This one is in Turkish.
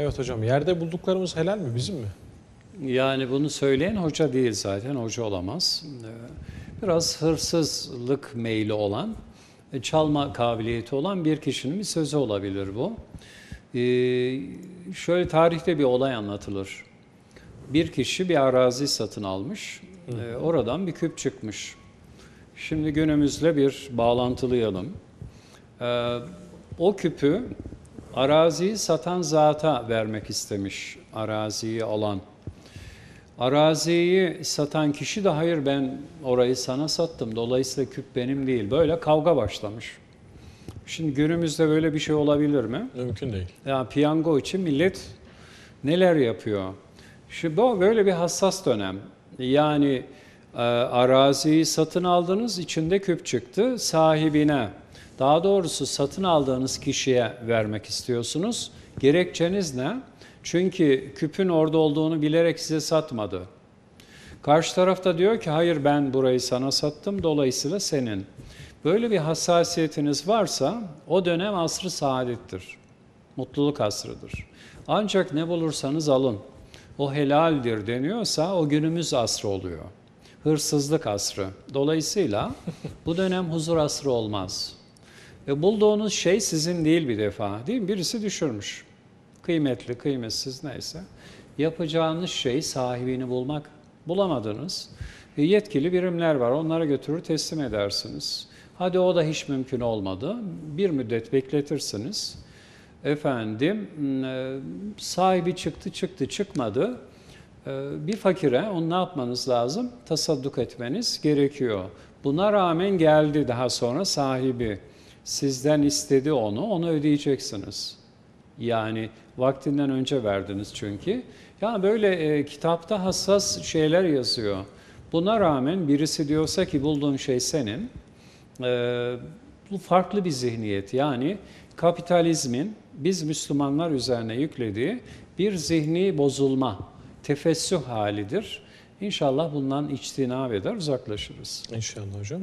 Evet hocam yerde bulduklarımız helal mi bizim mi? Yani bunu söyleyen hoca değil zaten, hoca olamaz. Ee, Biraz hırsızlık meyli olan, e, çalma kabiliyeti olan bir kişinin bir sözü olabilir bu. Ee, Şöyle tarihte bir olay anlatılır. Bir kişi bir arazi satın almış, Ee, oradan bir küp çıkmış. Şimdi günümüzle bir bağlantılayalım. Ee, O küpü araziyi satan zata vermek istemiş, araziyi alan. Araziyi satan kişi de hayır ben orayı sana sattım. Dolayısıyla küp benim değil. Böyle kavga başlamış. Şimdi günümüzde böyle bir şey olabilir mi? Mümkün değil. Ya piyango için millet neler yapıyor? Şu bu böyle bir hassas dönem. Yani e, araziyi satın aldınız, içinde küp çıktı. Sahibine, daha doğrusu satın aldığınız kişiye vermek istiyorsunuz. Gerekçeniz ne? Çünkü küpün orada olduğunu bilerek size satmadı. Karşı tarafta diyor ki hayır ben burayı sana sattım dolayısıyla senin. Böyle bir hassasiyetiniz varsa o dönem asrı saadettir. Mutluluk asrıdır. Ancak ne bulursanız alın. O helaldir deniyorsa o günümüz asrı oluyor. Hırsızlık asrı. Dolayısıyla bu dönem huzur asrı olmaz. Ve bulduğunuz şey sizin değil bir defa. Değil mi? Birisi düşürmüş. Kıymetli, kıymetsiz neyse. Yapacağınız şey sahibini bulmak. Bulamadınız. E, yetkili birimler var. Onlara götürür teslim edersiniz. Hadi o da hiç mümkün olmadı. Bir müddet bekletirsiniz. Efendim e, sahibi çıktı çıktı çıkmadı. E, Bir fakire onu ne yapmanız lazım? Tasadduk etmeniz gerekiyor. Buna rağmen geldi daha sonra sahibi. Sizden istedi onu, onu ödeyeceksiniz. Yani vaktinden önce verdiniz çünkü. Yani böyle e, kitapta hassas şeyler yazıyor. Buna rağmen birisi diyorsa ki bulduğun şey senin. e, bu farklı bir zihniyet. Yani kapitalizmin biz Müslümanlar üzerine yüklediği bir zihni bozulma, tefessüh halidir. İnşallah bundan içtinab eder, uzaklaşırız. İnşallah hocam.